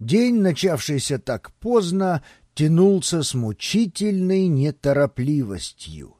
День, начавшийся так поздно, тянулся с мучительной неторопливостью.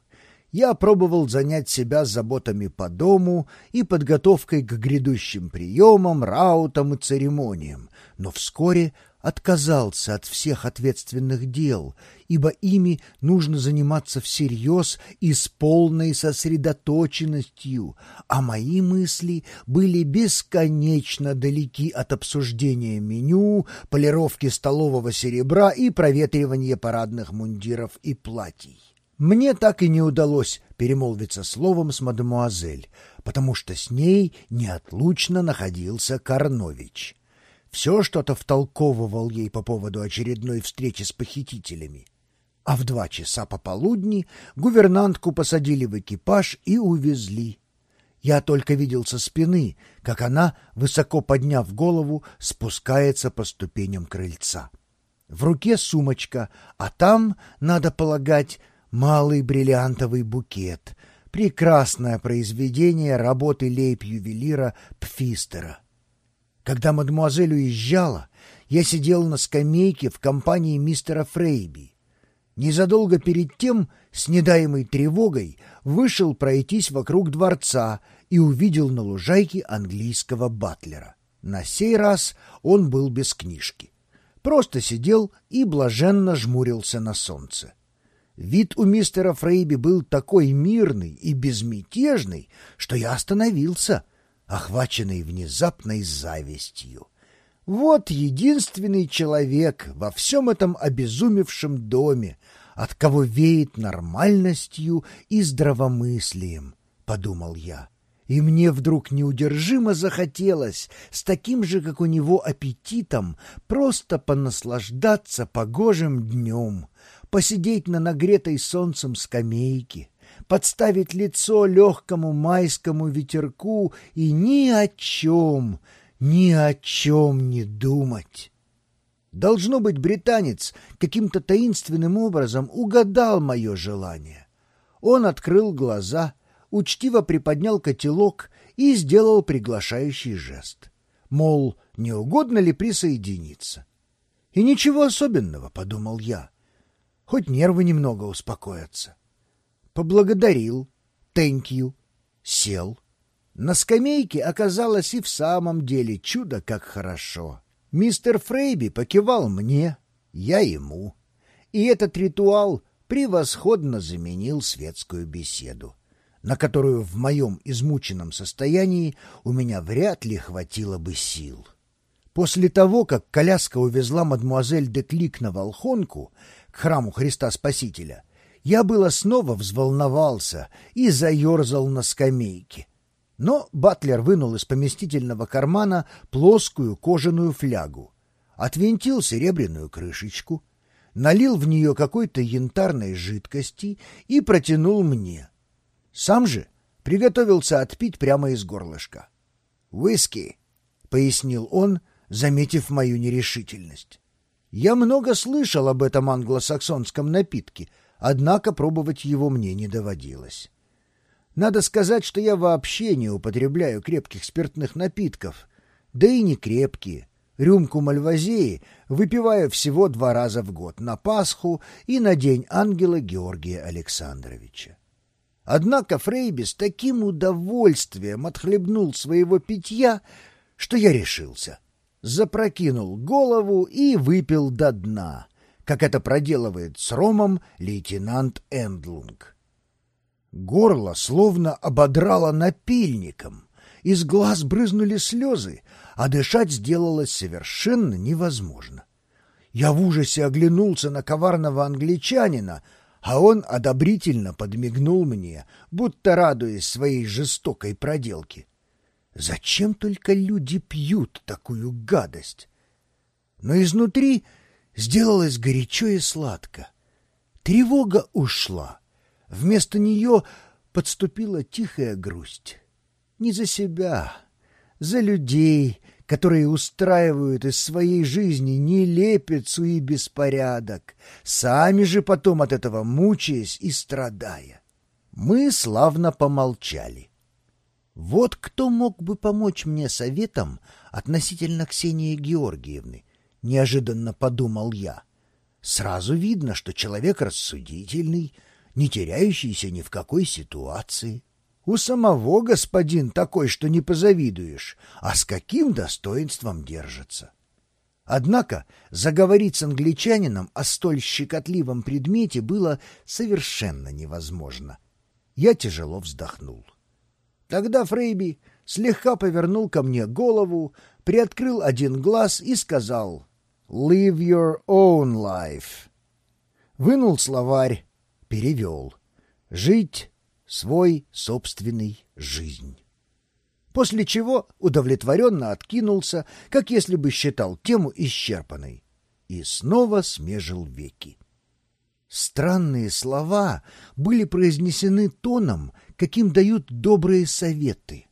Я пробовал занять себя заботами по дому и подготовкой к грядущим приемам, раутам и церемониям, но вскоре отказался от всех ответственных дел, ибо ими нужно заниматься всерьез и с полной сосредоточенностью, а мои мысли были бесконечно далеки от обсуждения меню, полировки столового серебра и проветривания парадных мундиров и платьей. Мне так и не удалось перемолвиться словом с мадемуазель, потому что с ней неотлучно находился Карнович. Все что-то втолковывал ей по поводу очередной встречи с похитителями. А в два часа пополудни гувернантку посадили в экипаж и увезли. Я только видел со спины, как она, высоко подняв голову, спускается по ступеням крыльца. В руке сумочка, а там, надо полагать, малый бриллиантовый букет, прекрасное произведение работы лейб-ювелира Пфистера. Когда мадемуазель уезжала, я сидел на скамейке в компании мистера Фрейби. Незадолго перед тем, с недаемой тревогой, вышел пройтись вокруг дворца и увидел на лужайке английского батлера. На сей раз он был без книжки. Просто сидел и блаженно жмурился на солнце. Вид у мистера Фрейби был такой мирный и безмятежный, что я остановился — охваченный внезапной завистью. Вот единственный человек во всем этом обезумевшем доме, от кого веет нормальностью и здравомыслием, — подумал я. И мне вдруг неудержимо захотелось с таким же, как у него, аппетитом просто понаслаждаться погожим днем, посидеть на нагретой солнцем скамейке, подставить лицо легкому майскому ветерку и ни о чем, ни о чем не думать. Должно быть, британец каким-то таинственным образом угадал мое желание. Он открыл глаза, учтиво приподнял котелок и сделал приглашающий жест. Мол, не угодно ли присоединиться? И ничего особенного, — подумал я. Хоть нервы немного успокоятся поблагодарил, thank you, сел. На скамейке оказалось и в самом деле чудо как хорошо. Мистер Фрейби покивал мне, я ему. И этот ритуал превосходно заменил светскую беседу, на которую в моем измученном состоянии у меня вряд ли хватило бы сил. После того, как коляска увезла мадмуазель де Клик на Волхонку к храму Христа Спасителя, я было снова взволновался и заерзал на скамейке. Но Батлер вынул из поместительного кармана плоскую кожаную флягу, отвинтил серебряную крышечку, налил в нее какой-то янтарной жидкости и протянул мне. Сам же приготовился отпить прямо из горлышка. «Виски», — пояснил он, заметив мою нерешительность. Я много слышал об этом англосаксонском напитке — однако пробовать его мне не доводилось. Надо сказать, что я вообще не употребляю крепких спиртных напитков, да и не крепкие. Рюмку мальвазеи выпиваю всего два раза в год, на Пасху и на День ангела Георгия Александровича. Однако Фрейби с таким удовольствием отхлебнул своего питья, что я решился. Запрокинул голову и выпил до дна — как это проделывает с ромом лейтенант Эндлунг. Горло словно ободрало напильником, из глаз брызнули слезы, а дышать сделалось совершенно невозможно. Я в ужасе оглянулся на коварного англичанина, а он одобрительно подмигнул мне, будто радуясь своей жестокой проделке. Зачем только люди пьют такую гадость? Но изнутри Сделалось горячо и сладко. Тревога ушла. Вместо нее подступила тихая грусть. Не за себя, за людей, которые устраивают из своей жизни нелепицу и беспорядок, сами же потом от этого мучаясь и страдая. Мы славно помолчали. Вот кто мог бы помочь мне советом относительно Ксении Георгиевны, — неожиданно подумал я. Сразу видно, что человек рассудительный, не теряющийся ни в какой ситуации. У самого господин такой, что не позавидуешь, а с каким достоинством держится. Однако заговорить с англичанином о столь щекотливом предмете было совершенно невозможно. Я тяжело вздохнул. Тогда Фрейби слегка повернул ко мне голову, приоткрыл один глаз и сказал «Live your own life». Вынул словарь, перевел «Жить свой собственный жизнь» после чего удовлетворенно откинулся, как если бы считал тему исчерпанной, и снова смежил веки. Странные слова были произнесены тоном, каким дают добрые советы.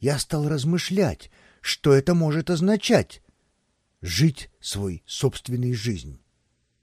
Я стал размышлять, что это может означать — жить свой собственный жизнь.